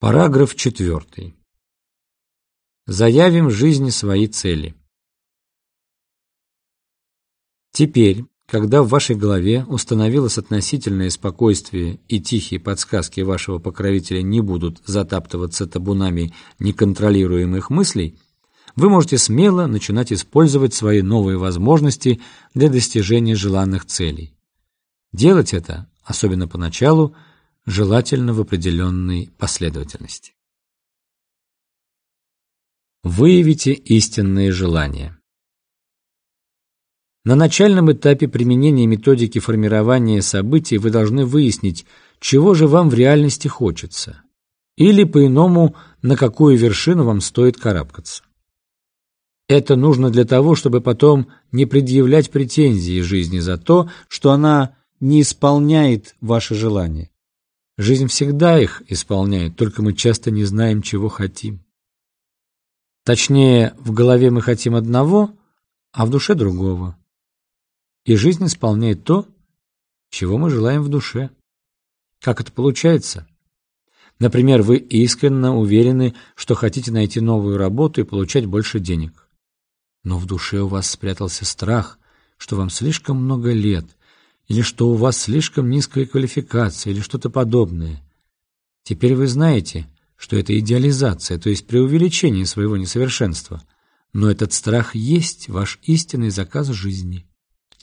Параграф 4. Заявим жизни свои цели. Теперь, когда в вашей голове установилось относительное спокойствие и тихие подсказки вашего покровителя не будут затаптываться табунами неконтролируемых мыслей, вы можете смело начинать использовать свои новые возможности для достижения желанных целей. Делать это, особенно поначалу, желательно в определенной последовательности. Выявите истинные желания. На начальном этапе применения методики формирования событий вы должны выяснить, чего же вам в реальности хочется, или, по-иному, на какую вершину вам стоит карабкаться. Это нужно для того, чтобы потом не предъявлять претензии жизни за то, что она не исполняет ваши желания. Жизнь всегда их исполняет, только мы часто не знаем, чего хотим. Точнее, в голове мы хотим одного, а в душе другого. И жизнь исполняет то, чего мы желаем в душе. Как это получается? Например, вы искренне уверены, что хотите найти новую работу и получать больше денег. Но в душе у вас спрятался страх, что вам слишком много лет, или что у вас слишком низкая квалификация, или что-то подобное. Теперь вы знаете, что это идеализация, то есть преувеличение своего несовершенства. Но этот страх есть ваш истинный заказ жизни.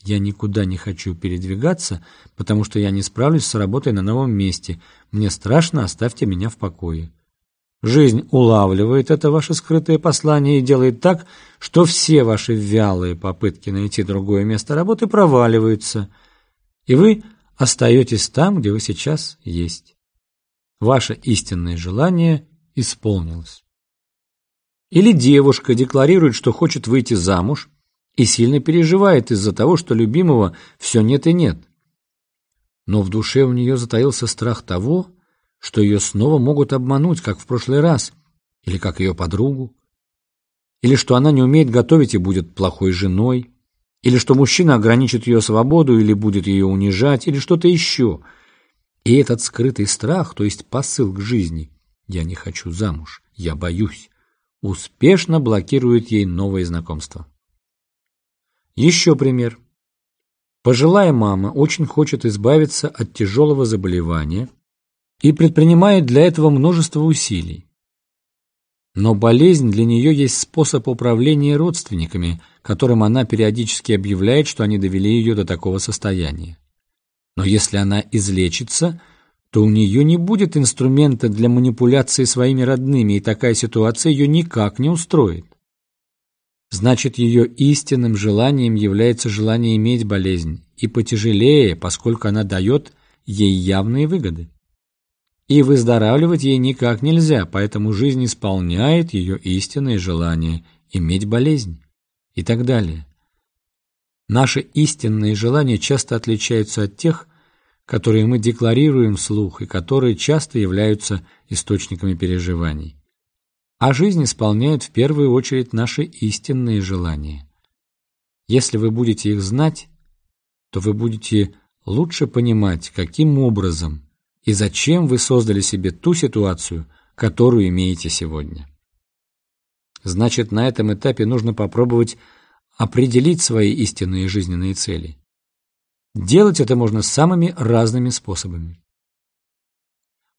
Я никуда не хочу передвигаться, потому что я не справлюсь с работой на новом месте. Мне страшно, оставьте меня в покое. Жизнь улавливает это ваше скрытое послание и делает так, что все ваши вялые попытки найти другое место работы проваливаются – и вы остаетесь там, где вы сейчас есть. Ваше истинное желание исполнилось. Или девушка декларирует, что хочет выйти замуж и сильно переживает из-за того, что любимого все нет и нет. Но в душе у нее затаился страх того, что ее снова могут обмануть, как в прошлый раз, или как ее подругу, или что она не умеет готовить и будет плохой женой, или что мужчина ограничит ее свободу, или будет ее унижать, или что-то еще. И этот скрытый страх, то есть посыл к жизни «я не хочу замуж, я боюсь», успешно блокирует ей новые знакомства. Еще пример. Пожилая мама очень хочет избавиться от тяжелого заболевания и предпринимает для этого множество усилий. Но болезнь для нее есть способ управления родственниками, которым она периодически объявляет, что они довели ее до такого состояния. Но если она излечится, то у нее не будет инструмента для манипуляции своими родными, и такая ситуация ее никак не устроит. Значит, ее истинным желанием является желание иметь болезнь, и потяжелее, поскольку она дает ей явные выгоды. И выздоравливать ей никак нельзя, поэтому жизнь исполняет ее истинное желание – иметь болезнь и так далее. Наши истинные желания часто отличаются от тех, которые мы декларируем вслух и которые часто являются источниками переживаний. А жизнь исполняет в первую очередь наши истинные желания. Если вы будете их знать, то вы будете лучше понимать, каким образом – и зачем вы создали себе ту ситуацию, которую имеете сегодня. Значит, на этом этапе нужно попробовать определить свои истинные жизненные цели. Делать это можно самыми разными способами.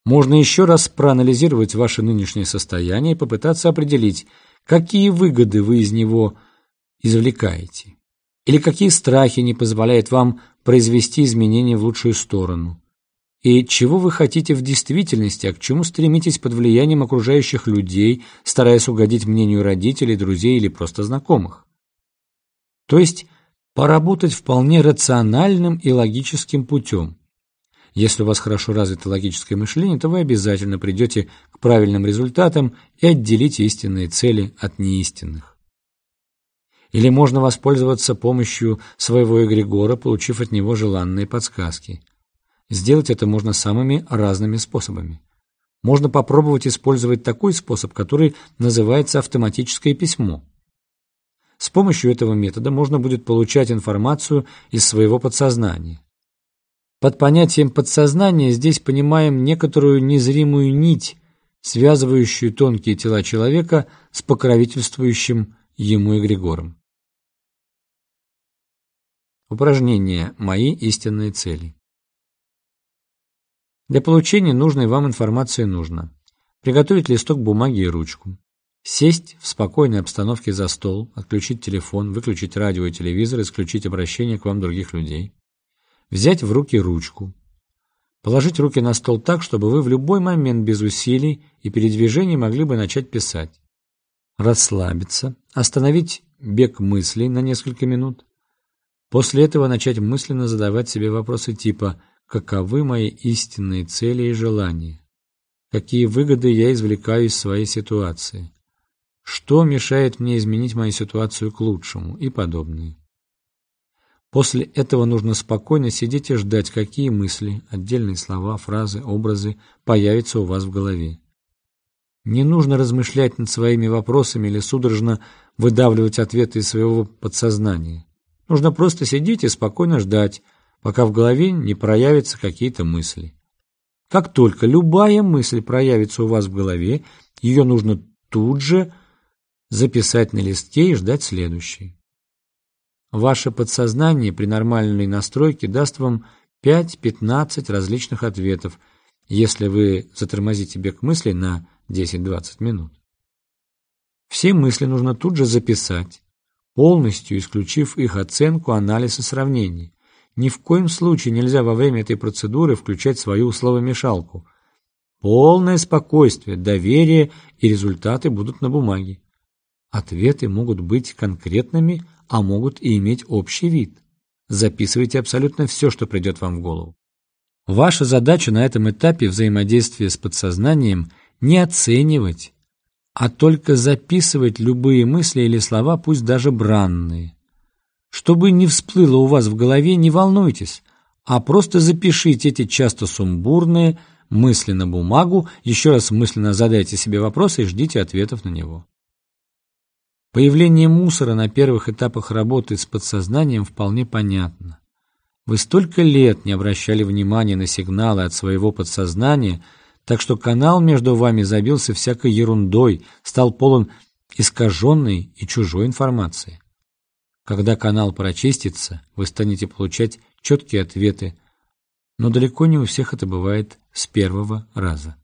Можно еще раз проанализировать ваше нынешнее состояние и попытаться определить, какие выгоды вы из него извлекаете, или какие страхи не позволяют вам произвести изменения в лучшую сторону, и чего вы хотите в действительности, а к чему стремитесь под влиянием окружающих людей, стараясь угодить мнению родителей, друзей или просто знакомых. То есть поработать вполне рациональным и логическим путем. Если у вас хорошо развито логическое мышление, то вы обязательно придете к правильным результатам и отделите истинные цели от неистинных. Или можно воспользоваться помощью своего эгрегора, получив от него желанные подсказки – Сделать это можно самыми разными способами. Можно попробовать использовать такой способ, который называется автоматическое письмо. С помощью этого метода можно будет получать информацию из своего подсознания. Под понятием подсознания здесь понимаем некоторую незримую нить, связывающую тонкие тела человека с покровительствующим ему эгрегором. Упражнение «Мои истинные цели». Для получения нужной вам информации нужно приготовить листок бумаги и ручку, сесть в спокойной обстановке за стол, отключить телефон, выключить радио и телевизор, исключить обращение к вам других людей, взять в руки ручку, положить руки на стол так, чтобы вы в любой момент без усилий и передвижений могли бы начать писать, расслабиться, остановить бег мыслей на несколько минут, после этого начать мысленно задавать себе вопросы типа «Каковы мои истинные цели и желания?» какие выгоды я извлекаю из своей ситуации, что мешает мне изменить мою ситуацию к лучшему и подобные. После этого нужно спокойно сидеть и ждать, какие мысли, отдельные слова, фразы, образы появятся у вас в голове. Не нужно размышлять над своими вопросами или судорожно выдавливать ответы из своего подсознания. Нужно просто сидеть и спокойно ждать, пока в голове не проявятся какие-то мысли. Как только любая мысль проявится у вас в голове, ее нужно тут же записать на листке и ждать следующей. Ваше подсознание при нормальной настройке даст вам 5-15 различных ответов, если вы затормозите бег мыслей на 10-20 минут. Все мысли нужно тут же записать, полностью исключив их оценку, анализ и сравнение. Ни в коем случае нельзя во время этой процедуры включать свою словомешалку. Полное спокойствие, доверие и результаты будут на бумаге. Ответы могут быть конкретными, а могут и иметь общий вид. Записывайте абсолютно все, что придет вам в голову. Ваша задача на этом этапе взаимодействия с подсознанием не оценивать, а только записывать любые мысли или слова, пусть даже бранные. Чтобы не всплыло у вас в голове, не волнуйтесь, а просто запишите эти часто сумбурные мысли на бумагу, еще раз мысленно задайте себе вопрос и ждите ответов на него. Появление мусора на первых этапах работы с подсознанием вполне понятно. Вы столько лет не обращали внимания на сигналы от своего подсознания, так что канал между вами забился всякой ерундой, стал полон искаженной и чужой информации. Когда канал прочистится, вы станете получать четкие ответы, но далеко не у всех это бывает с первого раза.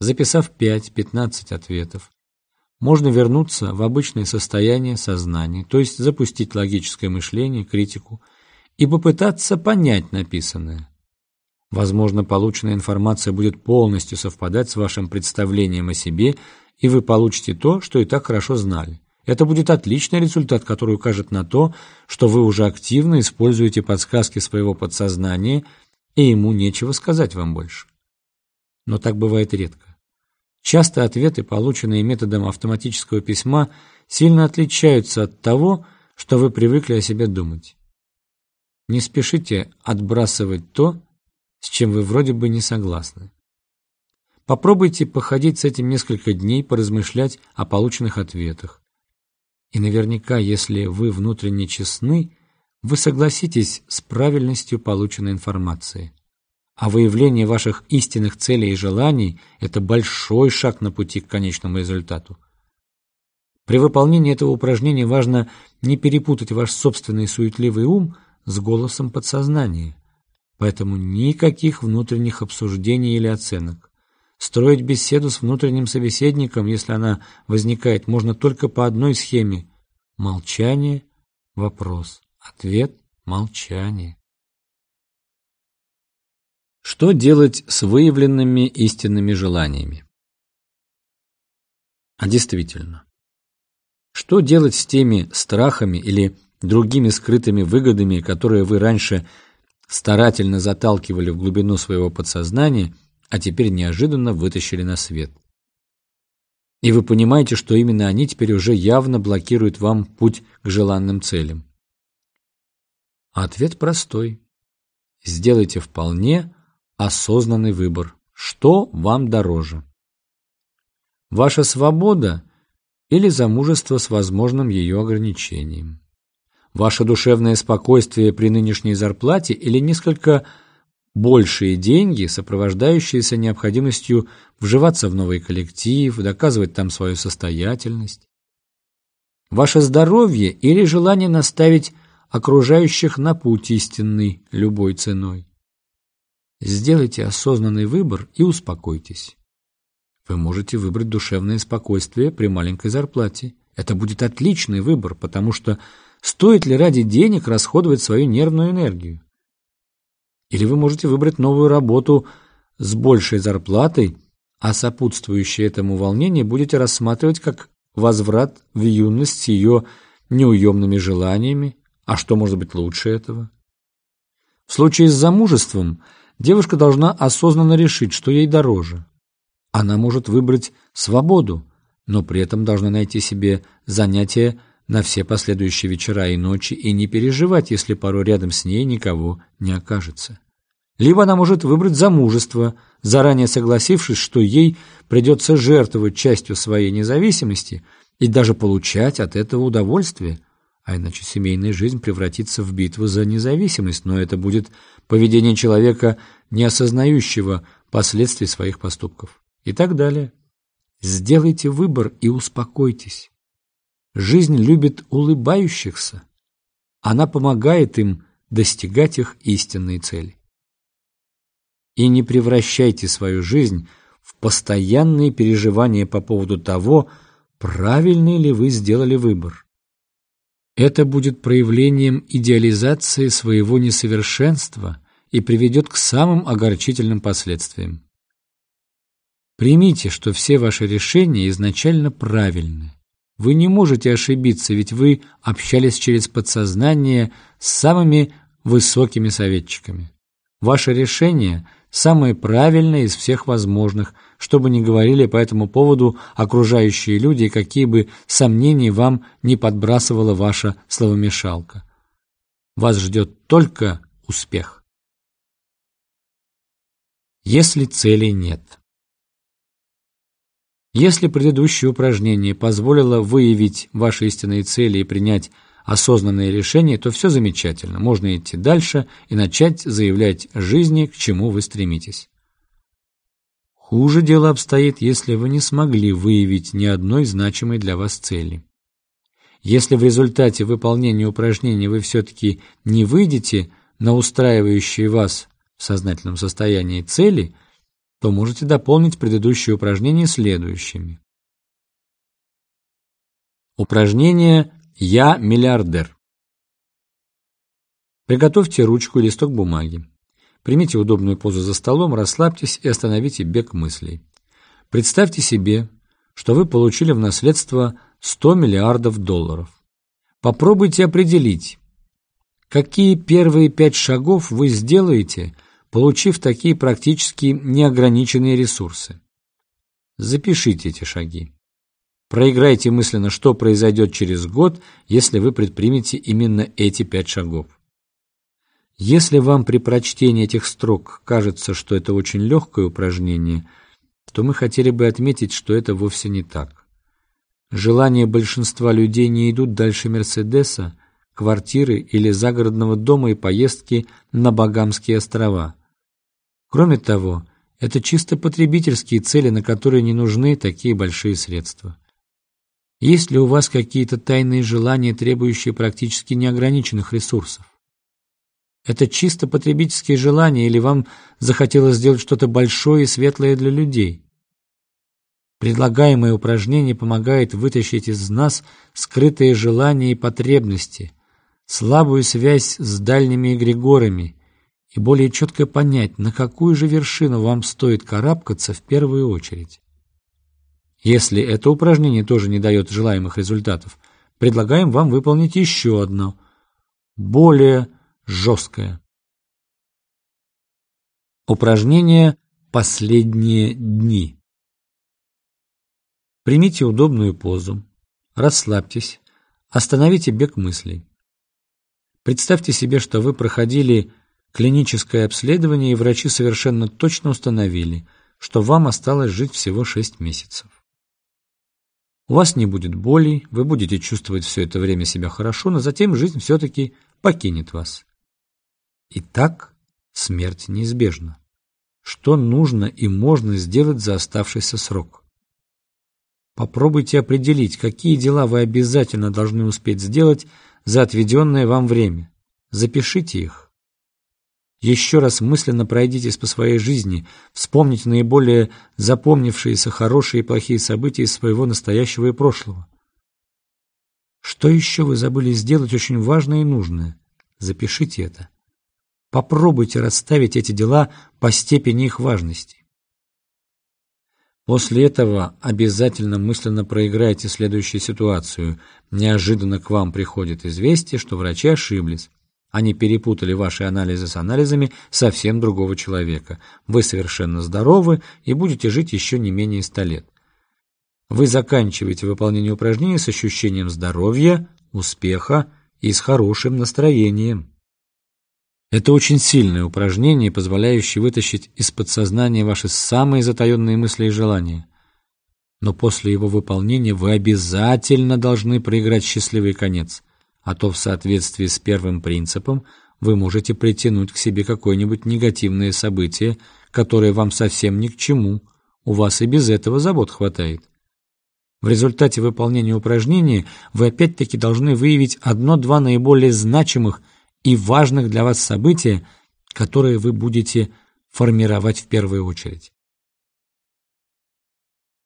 Записав 5-15 ответов, можно вернуться в обычное состояние сознания, то есть запустить логическое мышление, критику и попытаться понять написанное. Возможно, полученная информация будет полностью совпадать с вашим представлением о себе, и вы получите то, что и так хорошо знали. Это будет отличный результат, который укажет на то, что вы уже активно используете подсказки своего подсознания, и ему нечего сказать вам больше. Но так бывает редко. Часто ответы, полученные методом автоматического письма, сильно отличаются от того, что вы привыкли о себе думать. Не спешите отбрасывать то, с чем вы вроде бы не согласны. Попробуйте походить с этим несколько дней, поразмышлять о полученных ответах. И наверняка, если вы внутренне честны, вы согласитесь с правильностью полученной информации. А выявление ваших истинных целей и желаний – это большой шаг на пути к конечному результату. При выполнении этого упражнения важно не перепутать ваш собственный суетливый ум с голосом подсознания. Поэтому никаких внутренних обсуждений или оценок. Строить беседу с внутренним собеседником, если она возникает, можно только по одной схеме. Молчание, вопрос, ответ, молчание. Что делать с выявленными истинными желаниями? А действительно, что делать с теми страхами или другими скрытыми выгодами, которые вы раньше старательно заталкивали в глубину своего подсознания а теперь неожиданно вытащили на свет. И вы понимаете, что именно они теперь уже явно блокируют вам путь к желанным целям. Ответ простой. Сделайте вполне осознанный выбор. Что вам дороже? Ваша свобода или замужество с возможным ее ограничением? Ваше душевное спокойствие при нынешней зарплате или несколько большие деньги, сопровождающиеся необходимостью вживаться в новый коллектив, доказывать там свою состоятельность. Ваше здоровье или желание наставить окружающих на путь истинный любой ценой. Сделайте осознанный выбор и успокойтесь. Вы можете выбрать душевное спокойствие при маленькой зарплате. Это будет отличный выбор, потому что стоит ли ради денег расходовать свою нервную энергию? Или вы можете выбрать новую работу с большей зарплатой, а сопутствующее этому волнение будете рассматривать как возврат в юность с ее неуемными желаниями. А что может быть лучше этого? В случае с замужеством девушка должна осознанно решить, что ей дороже. Она может выбрать свободу, но при этом должна найти себе занятие на все последующие вечера и ночи и не переживать, если порой рядом с ней никого не окажется. Либо она может выбрать замужество, заранее согласившись, что ей придется жертвовать частью своей независимости и даже получать от этого удовольствие, а иначе семейная жизнь превратится в битву за независимость, но это будет поведение человека, не осознающего последствий своих поступков. И так далее. Сделайте выбор и успокойтесь. Жизнь любит улыбающихся. Она помогает им достигать их истинной цели. И не превращайте свою жизнь в постоянные переживания по поводу того, правильный ли вы сделали выбор. Это будет проявлением идеализации своего несовершенства и приведет к самым огорчительным последствиям. Примите, что все ваши решения изначально правильны. Вы не можете ошибиться, ведь вы общались через подсознание с самыми высокими советчиками. Ваше решение самое правильное из всех возможных, что бы ни говорили по этому поводу окружающие люди, какие бы сомнения вам не подбрасывала ваша словомешалка. Вас ждет только успех. Если целей нет. Если предыдущее упражнение позволило выявить ваши истинные цели и принять осознанные решения, то все замечательно. Можно идти дальше и начать заявлять жизни, к чему вы стремитесь. Хуже дело обстоит, если вы не смогли выявить ни одной значимой для вас цели. Если в результате выполнения упражнения вы все-таки не выйдете на устраивающие вас в сознательном состоянии цели – то можете дополнить предыдущие упражнения следующими. Упражнение «Я миллиардер». Приготовьте ручку и листок бумаги. Примите удобную позу за столом, расслабьтесь и остановите бег мыслей. Представьте себе, что вы получили в наследство 100 миллиардов долларов. Попробуйте определить, какие первые пять шагов вы сделаете – получив такие практически неограниченные ресурсы. Запишите эти шаги. Проиграйте мысленно, что произойдет через год, если вы предпримете именно эти пять шагов. Если вам при прочтении этих строк кажется, что это очень легкое упражнение, то мы хотели бы отметить, что это вовсе не так. Желания большинства людей не идут дальше Мерседеса, квартиры или загородного дома и поездки на Багамские острова. Кроме того, это чисто потребительские цели, на которые не нужны такие большие средства. Есть ли у вас какие-то тайные желания, требующие практически неограниченных ресурсов? Это чисто потребительские желания или вам захотелось сделать что-то большое и светлое для людей? Предлагаемое упражнение помогает вытащить из нас скрытые желания и потребности, слабую связь с дальними эгрегорами и более четко понять, на какую же вершину вам стоит карабкаться в первую очередь. Если это упражнение тоже не дает желаемых результатов, предлагаем вам выполнить еще одно, более жесткое. Упражнение «Последние дни». Примите удобную позу, расслабьтесь, остановите бег мыслей. Представьте себе, что вы проходили клиническое обследование, и врачи совершенно точно установили, что вам осталось жить всего 6 месяцев. У вас не будет болей, вы будете чувствовать все это время себя хорошо, но затем жизнь все-таки покинет вас. Итак, смерть неизбежна. Что нужно и можно сделать за оставшийся срок? Попробуйте определить, какие дела вы обязательно должны успеть сделать за отведенное вам время. Запишите их. Еще раз мысленно пройдитесь по своей жизни, вспомните наиболее запомнившиеся хорошие и плохие события из своего настоящего и прошлого. Что еще вы забыли сделать очень важное и нужное? Запишите это. Попробуйте расставить эти дела по степени их важности. После этого обязательно мысленно проиграйте следующую ситуацию. Неожиданно к вам приходит известие, что врачи ошиблись. Они перепутали ваши анализы с анализами совсем другого человека. Вы совершенно здоровы и будете жить еще не менее ста лет. Вы заканчиваете выполнение упражнений с ощущением здоровья, успеха и с хорошим настроением. Это очень сильное упражнение, позволяющее вытащить из подсознания ваши самые затаенные мысли и желания. Но после его выполнения вы обязательно должны проиграть счастливый конец, а то в соответствии с первым принципом вы можете притянуть к себе какое-нибудь негативное событие, которое вам совсем ни к чему, у вас и без этого забот хватает. В результате выполнения упражнения вы опять-таки должны выявить одно-два наиболее значимых и важных для вас события, которые вы будете формировать в первую очередь.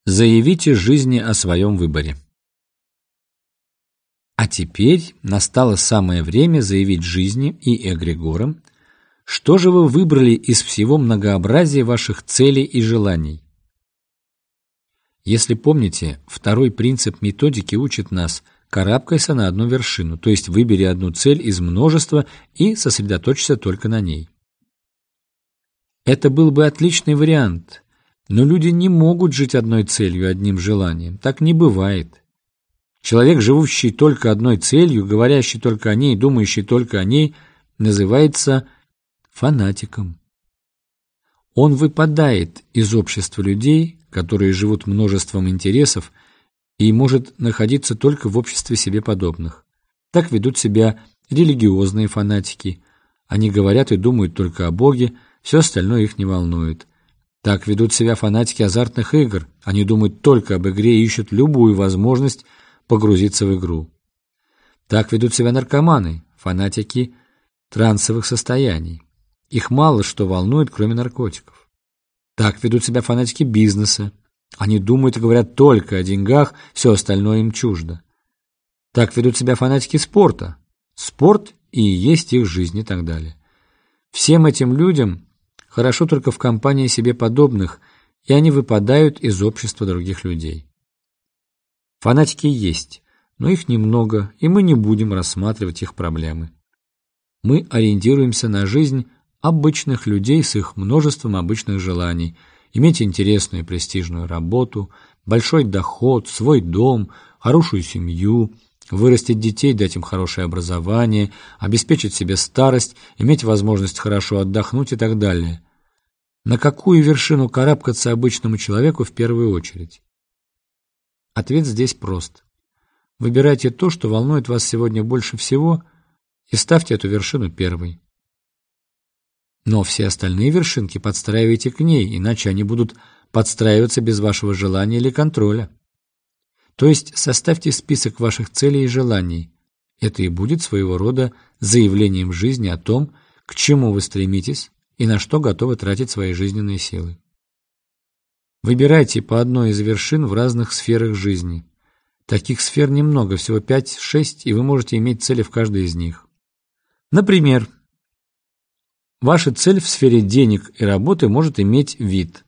Заявите жизни о своем выборе. А теперь настало самое время заявить жизни и эгрегорам, что же вы выбрали из всего многообразия ваших целей и желаний. Если помните, второй принцип методики учит нас – карабкайся на одну вершину, то есть выбери одну цель из множества и сосредоточься только на ней. Это был бы отличный вариант, но люди не могут жить одной целью, одним желанием. Так не бывает. Человек, живущий только одной целью, говорящий только о ней, думающий только о ней, называется фанатиком. Он выпадает из общества людей, которые живут множеством интересов, и может находиться только в обществе себе подобных. Так ведут себя религиозные фанатики. Они говорят и думают только о Боге, все остальное их не волнует. Так ведут себя фанатики азартных игр. Они думают только об игре и ищут любую возможность погрузиться в игру. Так ведут себя наркоманы, фанатики трансовых состояний. Их мало что волнует, кроме наркотиков. Так ведут себя фанатики бизнеса, они думают и говорят только о деньгах, все остальное им чуждо. Так ведут себя фанатики спорта. Спорт и есть их жизнь и так далее. Всем этим людям хорошо только в компании себе подобных, и они выпадают из общества других людей. Фанатики есть, но их немного, и мы не будем рассматривать их проблемы. Мы ориентируемся на жизнь обычных людей с их множеством обычных желаний – иметь интересную и престижную работу, большой доход, свой дом, хорошую семью, вырастить детей, дать им хорошее образование, обеспечить себе старость, иметь возможность хорошо отдохнуть и так далее. На какую вершину карабкаться обычному человеку в первую очередь? Ответ здесь прост. Выбирайте то, что волнует вас сегодня больше всего, и ставьте эту вершину первой. Но все остальные вершинки подстраивайте к ней, иначе они будут подстраиваться без вашего желания или контроля. То есть составьте список ваших целей и желаний. Это и будет своего рода заявлением жизни о том, к чему вы стремитесь и на что готовы тратить свои жизненные силы. Выбирайте по одной из вершин в разных сферах жизни. Таких сфер немного, всего 5-6, и вы можете иметь цели в каждой из них. Например, Ваша цель в сфере денег и работы может иметь вид.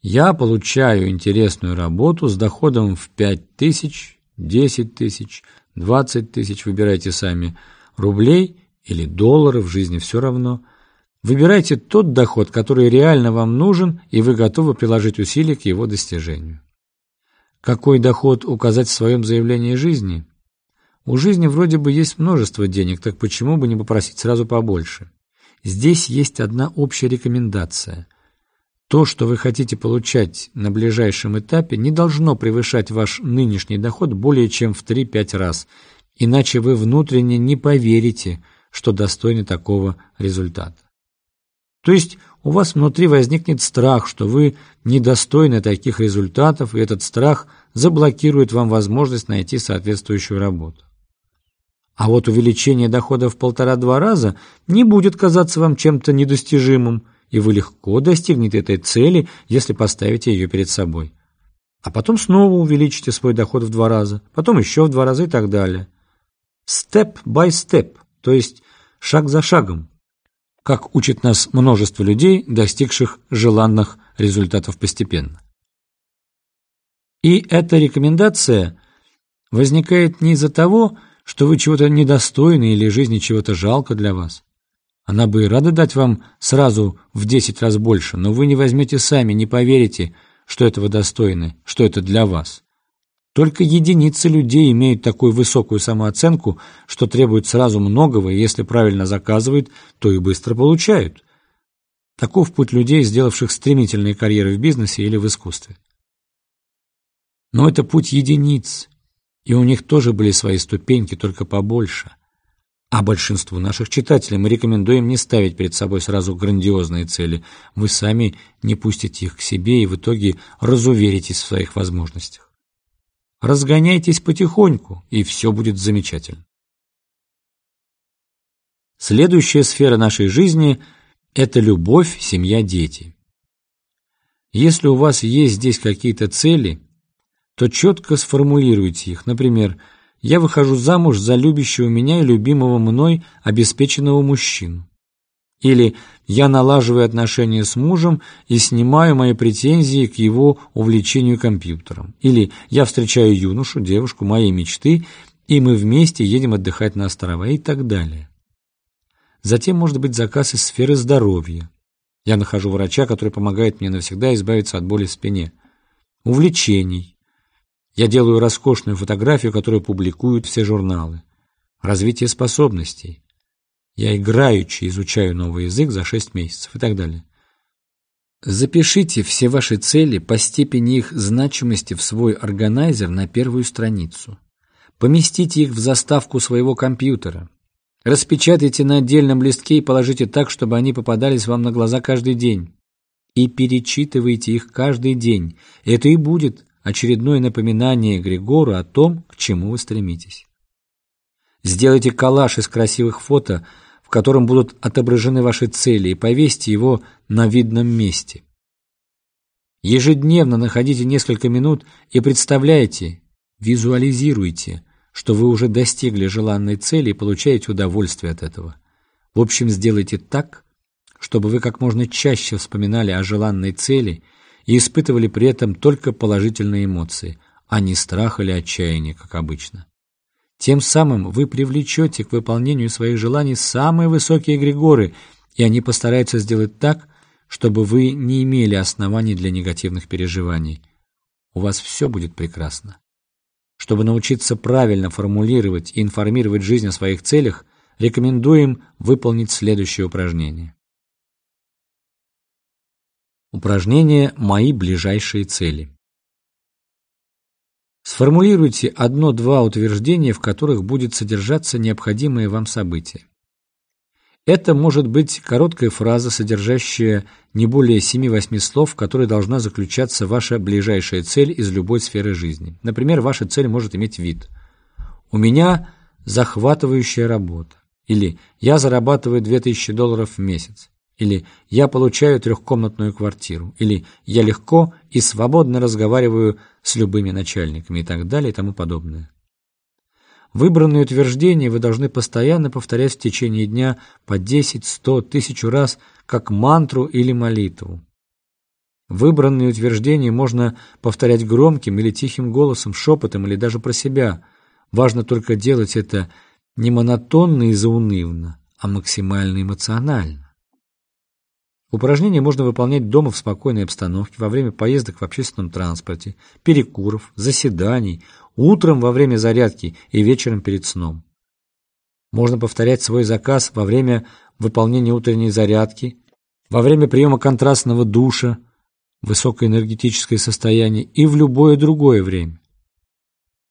Я получаю интересную работу с доходом в 5 тысяч, 10 тысяч, 20 тысяч, выбирайте сами, рублей или долларов, в жизни все равно. Выбирайте тот доход, который реально вам нужен, и вы готовы приложить усилия к его достижению. Какой доход указать в своем заявлении жизни? У жизни вроде бы есть множество денег, так почему бы не попросить сразу побольше? Здесь есть одна общая рекомендация. То, что вы хотите получать на ближайшем этапе, не должно превышать ваш нынешний доход более чем в 3-5 раз, иначе вы внутренне не поверите, что достойны такого результата. То есть у вас внутри возникнет страх, что вы недостойны таких результатов, и этот страх заблокирует вам возможность найти соответствующую работу. А вот увеличение дохода в полтора-два раза не будет казаться вам чем-то недостижимым, и вы легко достигнете этой цели, если поставите ее перед собой. А потом снова увеличите свой доход в два раза, потом еще в два раза и так далее. Step by step, то есть шаг за шагом, как учит нас множество людей, достигших желанных результатов постепенно. И эта рекомендация возникает не из-за того, что вы чего-то недостойны или жизни чего-то жалко для вас. Она бы и рада дать вам сразу в десять раз больше, но вы не возьмете сами, не поверите, что этого достойны, что это для вас. Только единицы людей имеют такую высокую самооценку, что требуют сразу многого, и если правильно заказывают, то и быстро получают. Таков путь людей, сделавших стремительные карьеры в бизнесе или в искусстве. Но это путь единиц, и у них тоже были свои ступеньки, только побольше. А большинству наших читателей мы рекомендуем не ставить перед собой сразу грандиозные цели. Вы сами не пустите их к себе и в итоге разуверитесь в своих возможностях. Разгоняйтесь потихоньку, и все будет замечательно. Следующая сфера нашей жизни – это любовь, семья, дети. Если у вас есть здесь какие-то цели, то четко сформулируйте их. Например, «Я выхожу замуж за любящего меня и любимого мной обеспеченного мужчину». Или «Я налаживаю отношения с мужем и снимаю мои претензии к его увлечению компьютером». Или «Я встречаю юношу, девушку моей мечты, и мы вместе едем отдыхать на острова» и так далее. Затем может быть заказ из сферы здоровья. Я нахожу врача, который помогает мне навсегда избавиться от боли в спине. Увлечений. Я делаю роскошную фотографию, которую публикуют все журналы. Развитие способностей. Я играючи изучаю новый язык за 6 месяцев и так далее. Запишите все ваши цели по степени их значимости в свой органайзер на первую страницу. Поместите их в заставку своего компьютера. Распечатайте на отдельном листке и положите так, чтобы они попадались вам на глаза каждый день. И перечитывайте их каждый день. Это и будет очередное напоминание Григору о том, к чему вы стремитесь. Сделайте коллаж из красивых фото, в котором будут отображены ваши цели, и повесьте его на видном месте. Ежедневно находите несколько минут и представляйте, визуализируйте, что вы уже достигли желанной цели и получаете удовольствие от этого. В общем, сделайте так, чтобы вы как можно чаще вспоминали о желанной цели и испытывали при этом только положительные эмоции, а не страх или отчаяние, как обычно. Тем самым вы привлечете к выполнению своих желаний самые высокие эгрегоры, и они постараются сделать так, чтобы вы не имели оснований для негативных переживаний. У вас все будет прекрасно. Чтобы научиться правильно формулировать и информировать жизнь о своих целях, рекомендуем выполнить следующее упражнение. Упражнение «Мои ближайшие цели». Сформулируйте одно-два утверждения, в которых будет содержаться необходимое вам событие. Это может быть короткая фраза, содержащая не более 7-8 слов, в которой должна заключаться ваша ближайшая цель из любой сферы жизни. Например, ваша цель может иметь вид «У меня захватывающая работа» или «Я зарабатываю 2000 долларов в месяц» или «Я получаю трехкомнатную квартиру», или «Я легко и свободно разговариваю с любыми начальниками» и так далее и тому подобное. Выбранные утверждения вы должны постоянно повторять в течение дня по 10, 100, 1000 раз, как мантру или молитву. Выбранные утверждения можно повторять громким или тихим голосом, шепотом или даже про себя. Важно только делать это не монотонно и заунывно, а максимально эмоционально. Упражнения можно выполнять дома в спокойной обстановке, во время поездок в общественном транспорте, перекуров, заседаний, утром во время зарядки и вечером перед сном. Можно повторять свой заказ во время выполнения утренней зарядки, во время приема контрастного душа, высокоэнергетическое состояние и в любое другое время.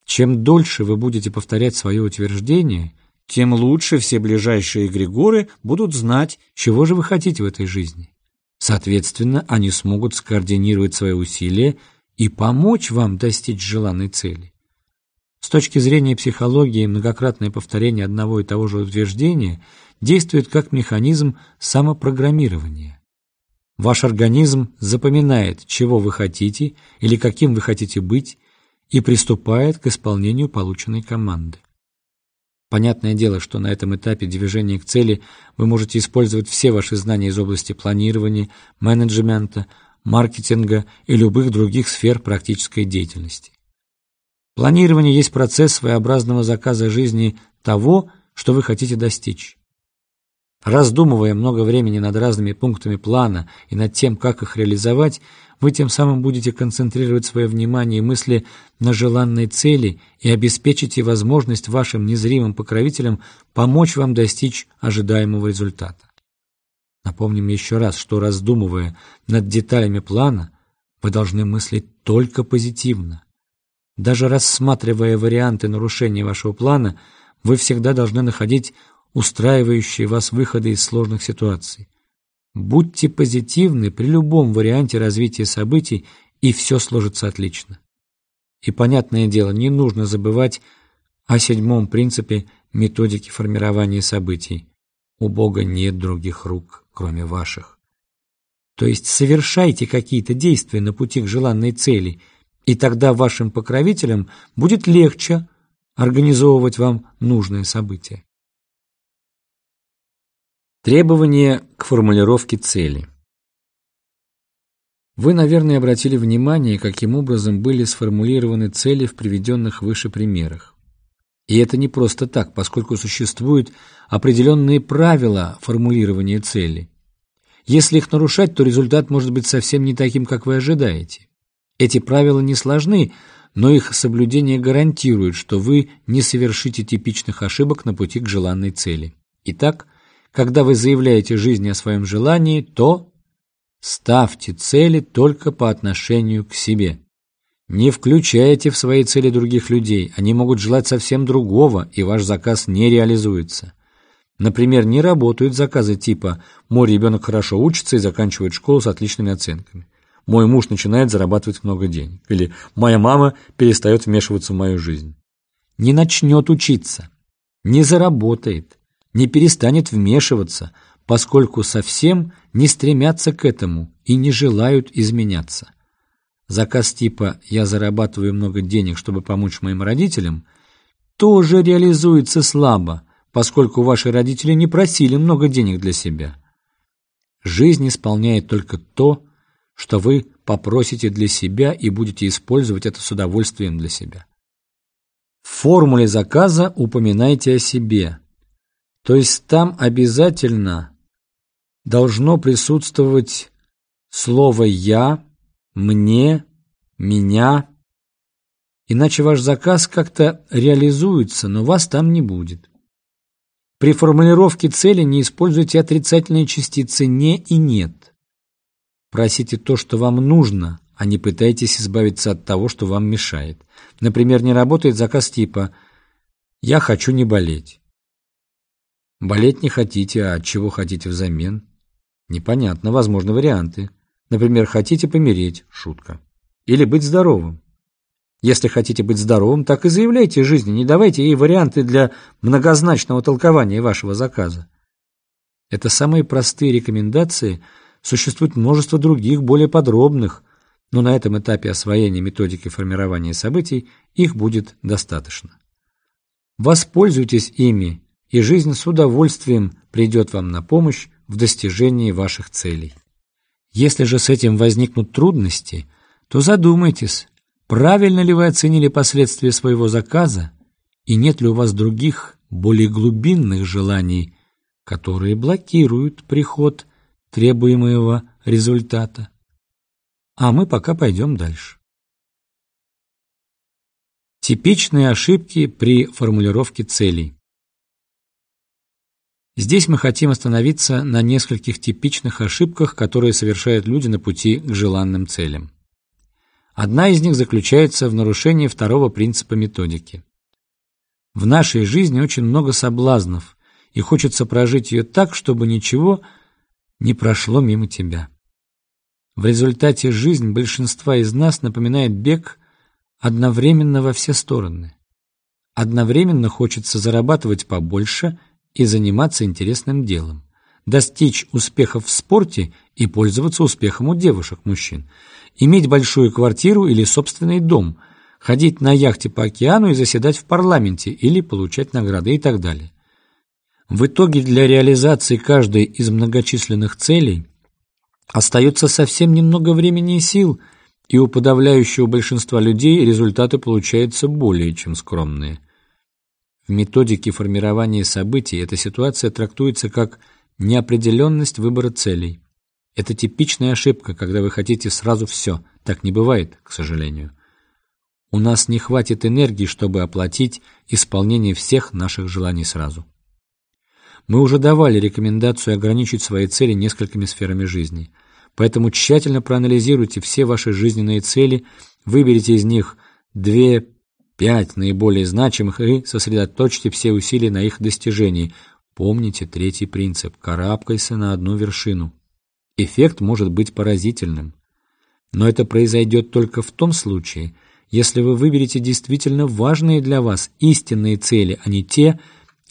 Чем дольше вы будете повторять свое утверждение, тем лучше все ближайшие эгрегоры будут знать, чего же вы хотите в этой жизни. Соответственно, они смогут скоординировать свои усилия и помочь вам достичь желанной цели. С точки зрения психологии, многократное повторение одного и того же утверждения действует как механизм самопрограммирования. Ваш организм запоминает, чего вы хотите или каким вы хотите быть, и приступает к исполнению полученной команды. Понятное дело, что на этом этапе движения к цели вы можете использовать все ваши знания из области планирования, менеджмента, маркетинга и любых других сфер практической деятельности. Планирование есть процесс своеобразного заказа жизни того, что вы хотите достичь. Раздумывая много времени над разными пунктами плана и над тем, как их реализовать, вы тем самым будете концентрировать свое внимание и мысли на желанной цели и обеспечите возможность вашим незримым покровителям помочь вам достичь ожидаемого результата. Напомним еще раз, что раздумывая над деталями плана, вы должны мыслить только позитивно. Даже рассматривая варианты нарушения вашего плана, вы всегда должны находить устраивающие вас выходы из сложных ситуаций. Будьте позитивны при любом варианте развития событий, и все сложится отлично. И, понятное дело, не нужно забывать о седьмом принципе методики формирования событий. У Бога нет других рук, кроме ваших. То есть совершайте какие-то действия на пути к желанной цели, и тогда вашим покровителям будет легче организовывать вам нужное событие. Требования к формулировке цели. Вы, наверное, обратили внимание, каким образом были сформулированы цели в приведенных выше примерах. И это не просто так, поскольку существуют определенные правила формулирования цели. Если их нарушать, то результат может быть совсем не таким, как вы ожидаете. Эти правила не сложны, но их соблюдение гарантирует, что вы не совершите типичных ошибок на пути к желанной цели. Итак, когда вы заявляете жизни о своем желании, то ставьте цели только по отношению к себе. Не включайте в свои цели других людей, они могут желать совсем другого, и ваш заказ не реализуется. Например, не работают заказы типа «мой ребенок хорошо учится и заканчивает школу с отличными оценками», «мой муж начинает зарабатывать много денег» или «моя мама перестает вмешиваться в мою жизнь». Не начнет учиться, не заработает, не перестанет вмешиваться, поскольку совсем не стремятся к этому и не желают изменяться. Заказ типа «я зарабатываю много денег, чтобы помочь моим родителям» тоже реализуется слабо, поскольку ваши родители не просили много денег для себя. Жизнь исполняет только то, что вы попросите для себя и будете использовать это с удовольствием для себя. В формуле заказа упоминайте о себе, то есть там обязательно должно присутствовать слово «я», «мне», «меня», иначе ваш заказ как-то реализуется, но вас там не будет. При формулировке цели не используйте отрицательные частицы «не» и «нет». Просите то, что вам нужно, а не пытайтесь избавиться от того, что вам мешает. Например, не работает заказ типа «я хочу не болеть». Болеть не хотите, а чего хотите взамен? Непонятно, возможны варианты. Например, хотите помереть, шутка. Или быть здоровым. Если хотите быть здоровым, так и заявляйте жизни, не давайте ей варианты для многозначного толкования вашего заказа. Это самые простые рекомендации, существует множество других, более подробных, но на этом этапе освоения методики формирования событий их будет достаточно. Воспользуйтесь ими и жизнь с удовольствием придет вам на помощь в достижении ваших целей. Если же с этим возникнут трудности, то задумайтесь, правильно ли вы оценили последствия своего заказа и нет ли у вас других, более глубинных желаний, которые блокируют приход требуемого результата. А мы пока пойдем дальше. Типичные ошибки при формулировке целей. Здесь мы хотим остановиться на нескольких типичных ошибках, которые совершают люди на пути к желанным целям. Одна из них заключается в нарушении второго принципа методики. В нашей жизни очень много соблазнов, и хочется прожить ее так, чтобы ничего не прошло мимо тебя. В результате жизнь большинства из нас напоминает бег одновременно во все стороны. Одновременно хочется зарабатывать побольше и заниматься интересным делом, достичь успехов в спорте и пользоваться успехом у девушек-мужчин, иметь большую квартиру или собственный дом, ходить на яхте по океану и заседать в парламенте или получать награды и так далее. В итоге для реализации каждой из многочисленных целей остается совсем немного времени и сил, и у подавляющего большинства людей результаты получаются более чем скромные. В методике формирования событий эта ситуация трактуется как неопределенность выбора целей. Это типичная ошибка, когда вы хотите сразу все. Так не бывает, к сожалению. У нас не хватит энергии, чтобы оплатить исполнение всех наших желаний сразу. Мы уже давали рекомендацию ограничить свои цели несколькими сферами жизни. Поэтому тщательно проанализируйте все ваши жизненные цели, выберите из них две, пять наиболее значимых и сосредоточьте все усилия на их достижении. Помните третий принцип – карабкайся на одну вершину. Эффект может быть поразительным. Но это произойдет только в том случае, если вы выберете действительно важные для вас истинные цели, а не те,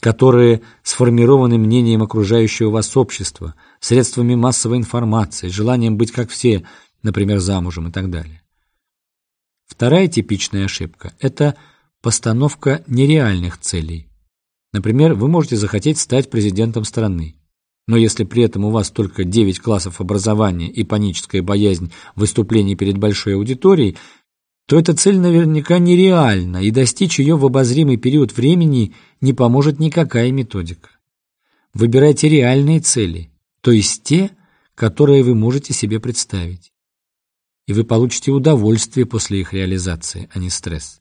которые сформированы мнением окружающего вас общества, средствами массовой информации, желанием быть как все, например, замужем и так далее. Вторая типичная ошибка – это постановка нереальных целей. Например, вы можете захотеть стать президентом страны, но если при этом у вас только 9 классов образования и паническая боязнь выступлений перед большой аудиторией – то эта цель наверняка нереальна, и достичь ее в обозримый период времени не поможет никакая методика. Выбирайте реальные цели, то есть те, которые вы можете себе представить. И вы получите удовольствие после их реализации, а не стресс.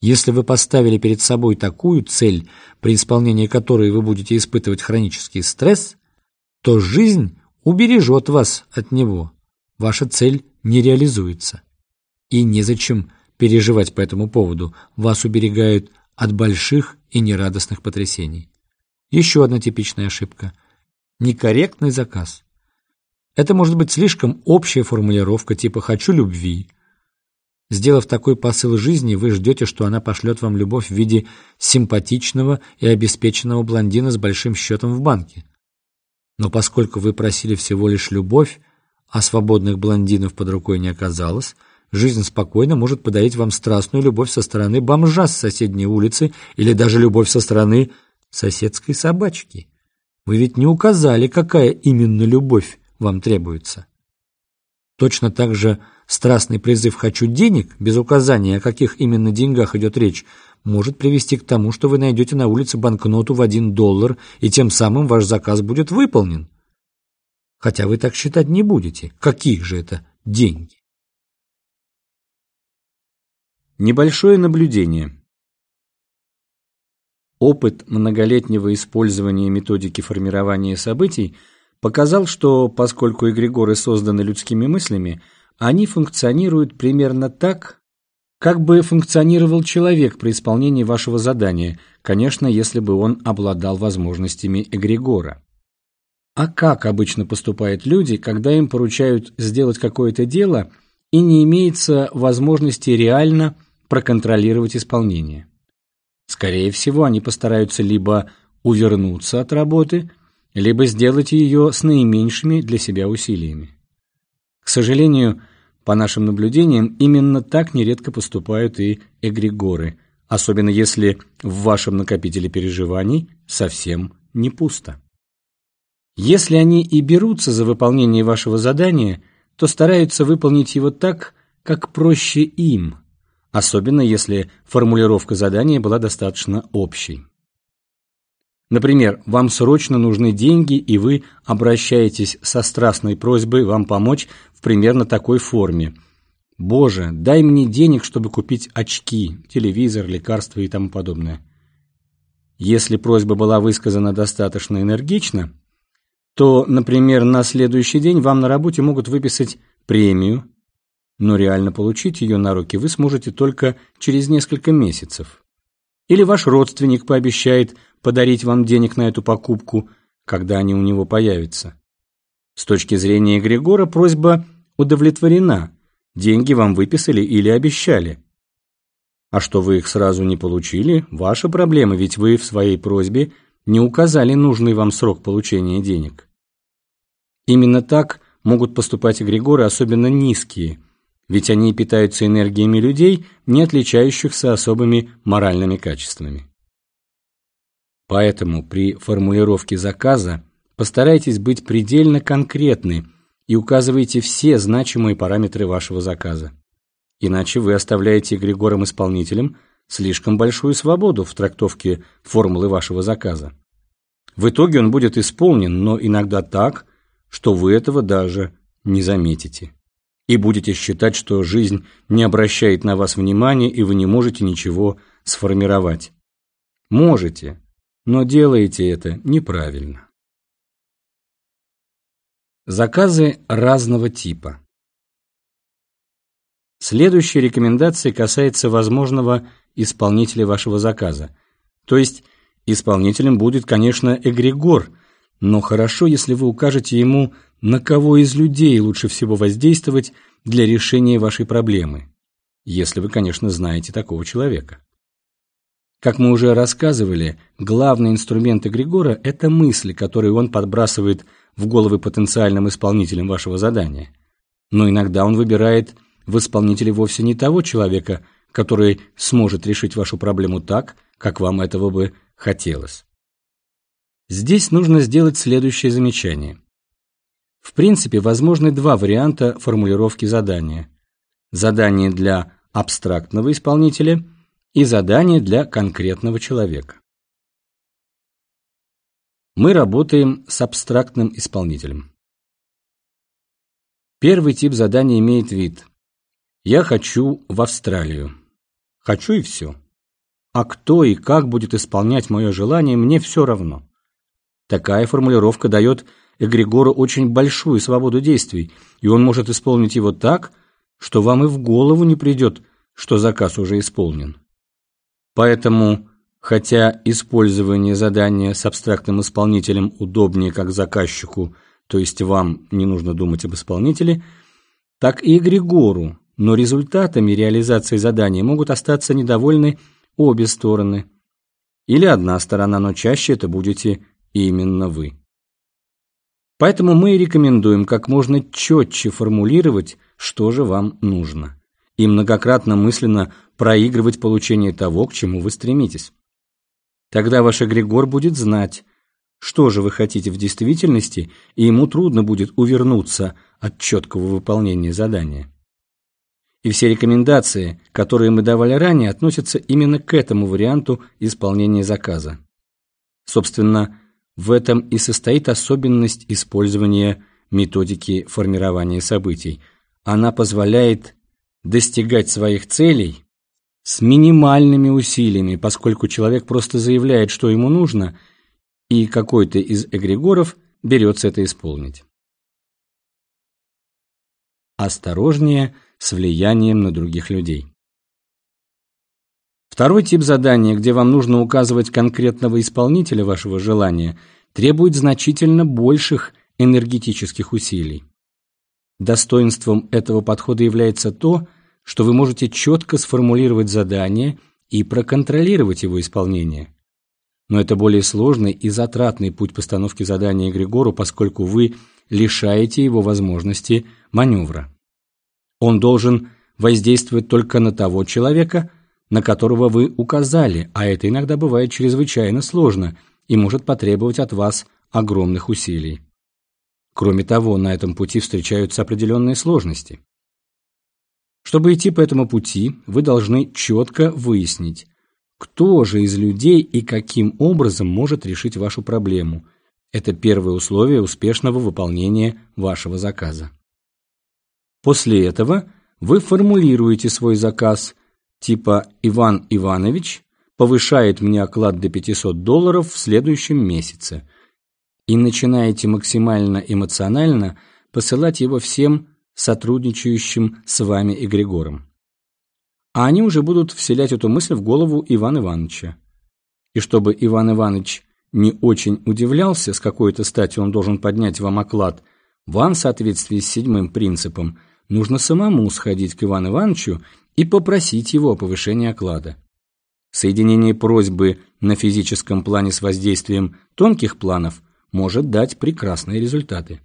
Если вы поставили перед собой такую цель, при исполнении которой вы будете испытывать хронический стресс, то жизнь убережет вас от него. Ваша цель не реализуется. И незачем переживать по этому поводу, вас уберегают от больших и нерадостных потрясений. Еще одна типичная ошибка – некорректный заказ. Это может быть слишком общая формулировка типа «хочу любви». Сделав такой посыл жизни, вы ждете, что она пошлет вам любовь в виде симпатичного и обеспеченного блондина с большим счетом в банке. Но поскольку вы просили всего лишь любовь, а свободных блондинов под рукой не оказалось – Жизнь спокойно может подарить вам страстную любовь со стороны бомжа с соседней улицы или даже любовь со стороны соседской собачки. Вы ведь не указали, какая именно любовь вам требуется. Точно так же страстный призыв «хочу денег» без указания, о каких именно деньгах идет речь, может привести к тому, что вы найдете на улице банкноту в один доллар, и тем самым ваш заказ будет выполнен. Хотя вы так считать не будете. Какие же это деньги? Небольшое наблюдение. Опыт многолетнего использования методики формирования событий показал, что поскольку эгрегоры созданы людскими мыслями, они функционируют примерно так, как бы функционировал человек при исполнении вашего задания, конечно, если бы он обладал возможностями эгрегора. А как обычно поступают люди, когда им поручают сделать какое-то дело и не имеется возможности реально проконтролировать исполнение. Скорее всего, они постараются либо увернуться от работы, либо сделать ее с наименьшими для себя усилиями. К сожалению, по нашим наблюдениям, именно так нередко поступают и эгрегоры, особенно если в вашем накопителе переживаний совсем не пусто. Если они и берутся за выполнение вашего задания, то стараются выполнить его так, как проще им – особенно если формулировка задания была достаточно общей. Например, вам срочно нужны деньги, и вы обращаетесь со страстной просьбой вам помочь в примерно такой форме. «Боже, дай мне денег, чтобы купить очки, телевизор, лекарства и тому подобное». Если просьба была высказана достаточно энергично, то, например, на следующий день вам на работе могут выписать премию, но реально получить ее на руки вы сможете только через несколько месяцев. Или ваш родственник пообещает подарить вам денег на эту покупку, когда они у него появятся. С точки зрения Григора просьба удовлетворена. Деньги вам выписали или обещали. А что вы их сразу не получили, ваша проблема, ведь вы в своей просьбе не указали нужный вам срок получения денег. Именно так могут поступать эгрегоры, особенно низкие, ведь они питаются энергиями людей, не отличающихся особыми моральными качествами. Поэтому при формулировке заказа постарайтесь быть предельно конкретны и указывайте все значимые параметры вашего заказа. Иначе вы оставляете эгрегорам-исполнителям слишком большую свободу в трактовке формулы вашего заказа. В итоге он будет исполнен, но иногда так, что вы этого даже не заметите. И будете считать, что жизнь не обращает на вас внимания, и вы не можете ничего сформировать. Можете, но делаете это неправильно. Заказы разного типа. Следующая рекомендация касается возможного исполнителя вашего заказа. То есть исполнителем будет, конечно, эгрегор, но хорошо, если вы укажете ему, на кого из людей лучше всего воздействовать для решения вашей проблемы, если вы, конечно, знаете такого человека. Как мы уже рассказывали, главный инструмент эгрегора – это мысли, которые он подбрасывает в головы потенциальным исполнителям вашего задания. Но иногда он выбирает в исполнителе вовсе не того человека, который сможет решить вашу проблему так, как вам этого бы хотелось. Здесь нужно сделать следующее замечание. В принципе, возможны два варианта формулировки задания. Задание для абстрактного исполнителя – и задание для конкретного человека. Мы работаем с абстрактным исполнителем. Первый тип задания имеет вид «Я хочу в Австралию». Хочу и все. А кто и как будет исполнять мое желание, мне все равно. Такая формулировка дает эгрегору очень большую свободу действий, и он может исполнить его так, что вам и в голову не придет, что заказ уже исполнен. Поэтому, хотя использование задания с абстрактным исполнителем удобнее как заказчику, то есть вам не нужно думать об исполнителе, так и Григору, но результатами реализации задания могут остаться недовольны обе стороны. Или одна сторона, но чаще это будете именно вы. Поэтому мы рекомендуем как можно четче формулировать, что же вам нужно и многократно мысленно проигрывать получение того, к чему вы стремитесь. Тогда ваш эгрегор будет знать, что же вы хотите в действительности, и ему трудно будет увернуться от четкого выполнения задания. И все рекомендации, которые мы давали ранее, относятся именно к этому варианту исполнения заказа. Собственно, в этом и состоит особенность использования методики формирования событий. Она позволяет достигать своих целей с минимальными усилиями, поскольку человек просто заявляет, что ему нужно, и какой-то из эгрегоров берется это исполнить. Осторожнее с влиянием на других людей. Второй тип задания, где вам нужно указывать конкретного исполнителя вашего желания, требует значительно больших энергетических усилий. Достоинством этого подхода является то, что вы можете четко сформулировать задание и проконтролировать его исполнение. Но это более сложный и затратный путь постановки задания Григору, поскольку вы лишаете его возможности маневра. Он должен воздействовать только на того человека, на которого вы указали, а это иногда бывает чрезвычайно сложно и может потребовать от вас огромных усилий. Кроме того, на этом пути встречаются определенные сложности. Чтобы идти по этому пути, вы должны четко выяснить, кто же из людей и каким образом может решить вашу проблему. Это первое условие успешного выполнения вашего заказа. После этого вы формулируете свой заказ типа «Иван Иванович повышает мне оклад до 500 долларов в следующем месяце» и начинаете максимально эмоционально посылать его всем сотрудничающим с вами эгрегором. а они уже будут вселять эту мысль в голову Ивана Ивановича. И чтобы Иван Иванович не очень удивлялся, с какой-то стати он должен поднять вам оклад, вам в соответствии с седьмым принципом нужно самому сходить к Ивану Ивановичу и попросить его о повышении оклада. Соединение просьбы на физическом плане с воздействием тонких планов может дать прекрасные результаты.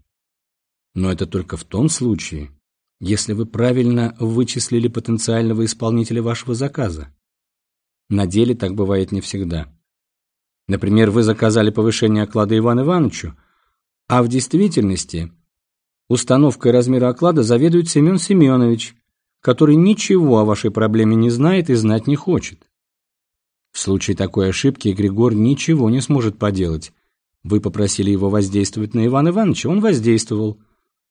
Но это только в том случае, если вы правильно вычислили потенциального исполнителя вашего заказа. На деле так бывает не всегда. Например, вы заказали повышение оклада Ивану Ивановичу, а в действительности установкой размера оклада заведует Семен Семенович, который ничего о вашей проблеме не знает и знать не хочет. В случае такой ошибки Григор ничего не сможет поделать. Вы попросили его воздействовать на Ивана Ивановича, он воздействовал.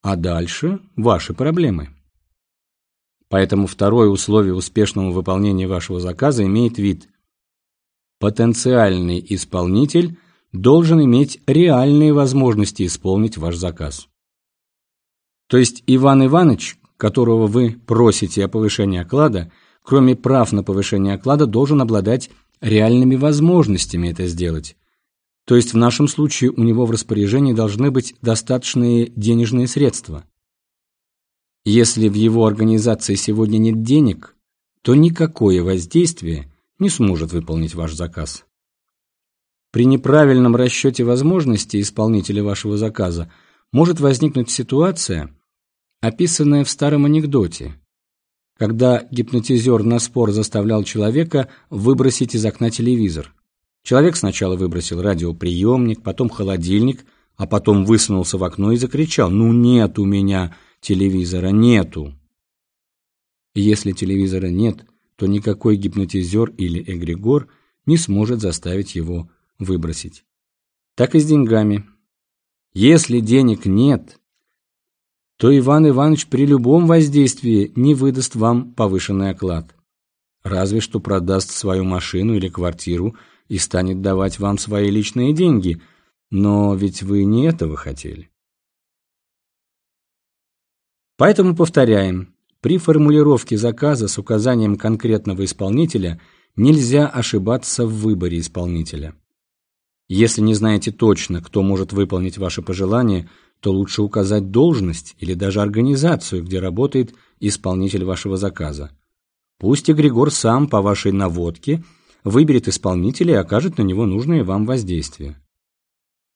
А дальше ваши проблемы. Поэтому второе условие успешного выполнения вашего заказа имеет вид. Потенциальный исполнитель должен иметь реальные возможности исполнить ваш заказ. То есть Иван Иванович, которого вы просите о повышении оклада, кроме прав на повышение оклада, должен обладать реальными возможностями это сделать. То есть в нашем случае у него в распоряжении должны быть достаточные денежные средства. Если в его организации сегодня нет денег, то никакое воздействие не сможет выполнить ваш заказ. При неправильном расчете возможностей исполнителя вашего заказа может возникнуть ситуация, описанная в старом анекдоте, когда гипнотизер на спор заставлял человека выбросить из окна телевизор. Человек сначала выбросил радиоприемник, потом холодильник, а потом высунулся в окно и закричал «Ну нет у меня телевизора, нету!». Если телевизора нет, то никакой гипнотизер или эгрегор не сможет заставить его выбросить. Так и с деньгами. Если денег нет, то Иван Иванович при любом воздействии не выдаст вам повышенный оклад. Разве что продаст свою машину или квартиру и станет давать вам свои личные деньги, но ведь вы не этого хотели. Поэтому повторяем, при формулировке заказа с указанием конкретного исполнителя нельзя ошибаться в выборе исполнителя. Если не знаете точно, кто может выполнить ваше пожелание, то лучше указать должность или даже организацию, где работает исполнитель вашего заказа. Пусть Эгригор сам по вашей наводке выберет исполнителя и окажет на него нужное вам воздействие.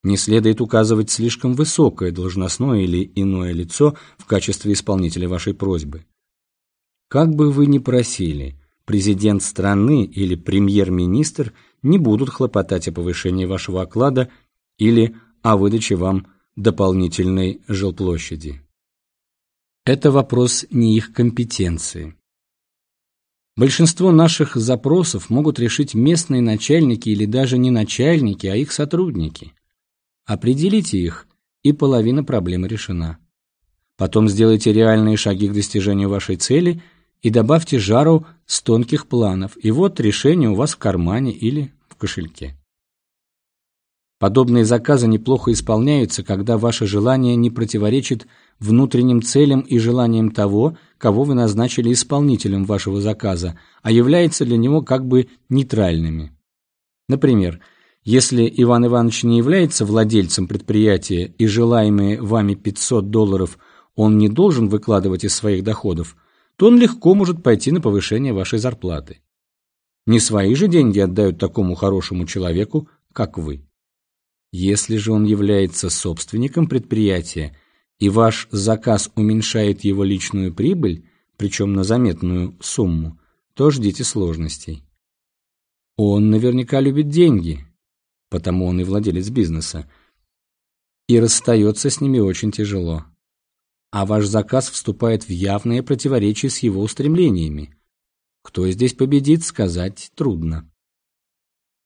Не следует указывать слишком высокое должностное или иное лицо в качестве исполнителя вашей просьбы. Как бы вы ни просили, президент страны или премьер-министр не будут хлопотать о повышении вашего оклада или о выдаче вам дополнительной жилплощади. Это вопрос не их компетенции. Большинство наших запросов могут решить местные начальники или даже не начальники, а их сотрудники. Определите их, и половина проблемы решена. Потом сделайте реальные шаги к достижению вашей цели и добавьте жару с тонких планов, и вот решение у вас в кармане или в кошельке. Подобные заказы неплохо исполняются, когда ваше желание не противоречит внутренним целям и желаниям того, кого вы назначили исполнителем вашего заказа, а является для него как бы нейтральными. Например, если Иван Иванович не является владельцем предприятия и желаемые вами 500 долларов он не должен выкладывать из своих доходов, то он легко может пойти на повышение вашей зарплаты. Не свои же деньги отдают такому хорошему человеку, как вы. Если же он является собственником предприятия, и ваш заказ уменьшает его личную прибыль, причем на заметную сумму, то ждите сложностей. Он наверняка любит деньги, потому он и владелец бизнеса, и расстается с ними очень тяжело. А ваш заказ вступает в явное противоречие с его устремлениями. Кто здесь победит, сказать трудно.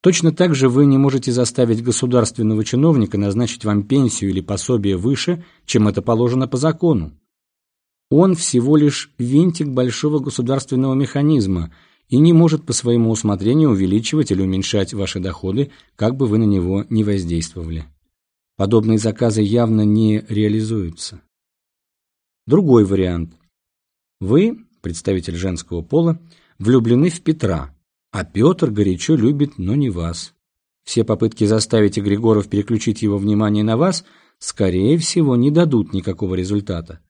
Точно так же вы не можете заставить государственного чиновника назначить вам пенсию или пособие выше, чем это положено по закону. Он всего лишь винтик большого государственного механизма и не может по своему усмотрению увеличивать или уменьшать ваши доходы, как бы вы на него не воздействовали. Подобные заказы явно не реализуются. Другой вариант. Вы, представитель женского пола, влюблены в Петра, а Петр горячо любит, но не вас. Все попытки заставить Григоров переключить его внимание на вас, скорее всего, не дадут никакого результата.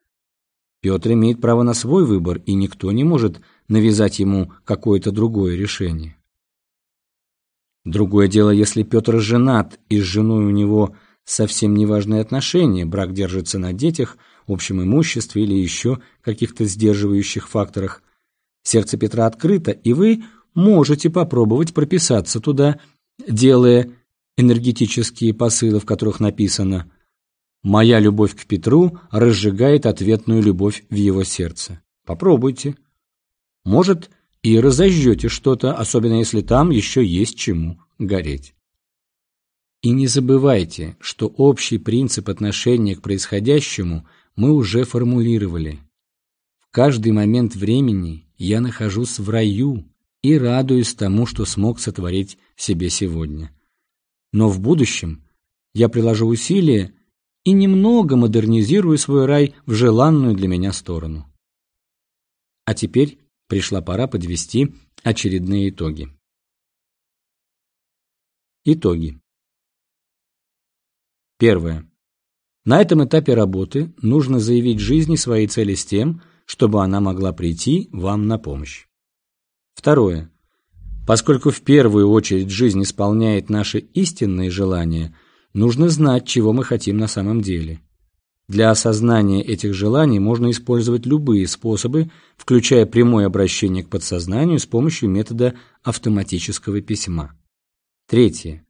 Петр имеет право на свой выбор, и никто не может навязать ему какое-то другое решение. Другое дело, если Петр женат, и с женой у него совсем неважные отношения, брак держится на детях, общем имуществе или еще каких-то сдерживающих факторах. Сердце Петра открыто, и вы можете попробовать прописаться туда, делая энергетические посылы, в которых написано «Моя любовь к Петру разжигает ответную любовь в его сердце». Попробуйте. Может, и разожжете что-то, особенно если там еще есть чему гореть. И не забывайте, что общий принцип отношения к происходящему мы уже формулировали. В каждый момент времени я нахожусь в раю и радуюсь тому, что смог сотворить себе сегодня. Но в будущем я приложу усилия и немного модернизирую свой рай в желанную для меня сторону. А теперь пришла пора подвести очередные итоги. Итоги. Первое. На этом этапе работы нужно заявить жизни свои цели с тем, чтобы она могла прийти вам на помощь. Второе. Поскольку в первую очередь жизнь исполняет наши истинные желания, нужно знать, чего мы хотим на самом деле. Для осознания этих желаний можно использовать любые способы, включая прямое обращение к подсознанию с помощью метода автоматического письма. Третье.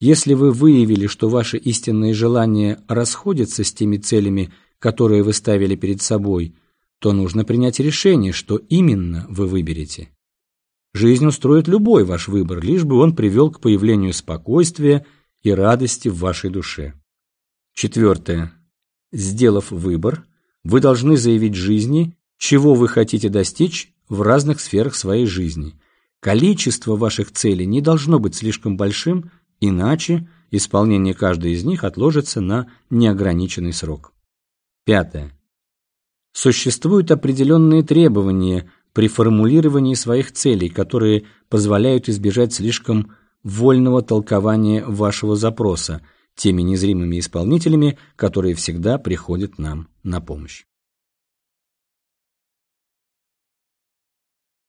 Если вы выявили, что ваши истинные желания расходятся с теми целями, которые вы ставили перед собой, то нужно принять решение, что именно вы выберете. Жизнь устроит любой ваш выбор, лишь бы он привел к появлению спокойствия и радости в вашей душе. Четвертое. Сделав выбор, вы должны заявить жизни, чего вы хотите достичь в разных сферах своей жизни. Количество ваших целей не должно быть слишком большим, иначе исполнение каждой из них отложится на неограниченный срок. Пятое. Существуют определенные требования при формулировании своих целей, которые позволяют избежать слишком вольного толкования вашего запроса – теми незримыми исполнителями, которые всегда приходят нам на помощь.